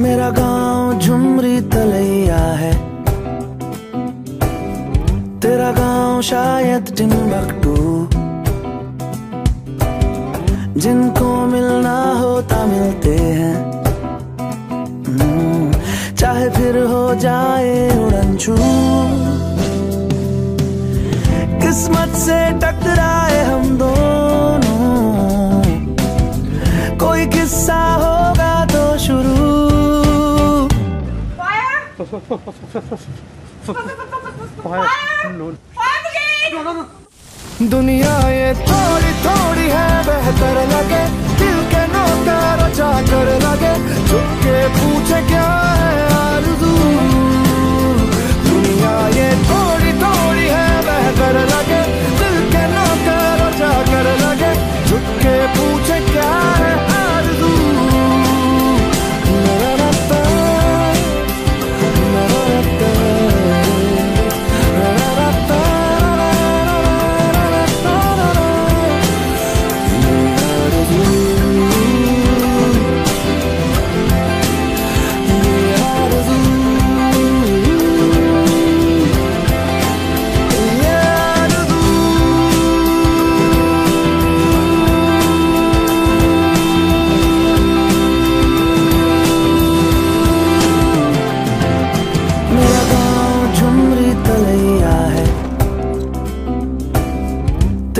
मेरा गाँव झुमरी तलैया है। तेरा गाँव शायद टिम्बकटू जिनको मिलना होता मिलते हैं। हम्म, चाहे फिर हो जाए उड़न छू किस्मत से टकरा दुनिया ये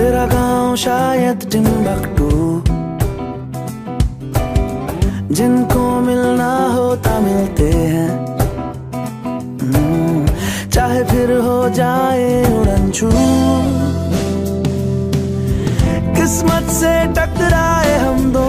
तेरा गाँव शायद टिम्बकटू जिनको मिलना होता मिलते हैं। हम्म, चाहे फिर हो जाए उड़न छू किस्मत से टकराए हम दोनों